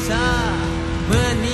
dosa Menikam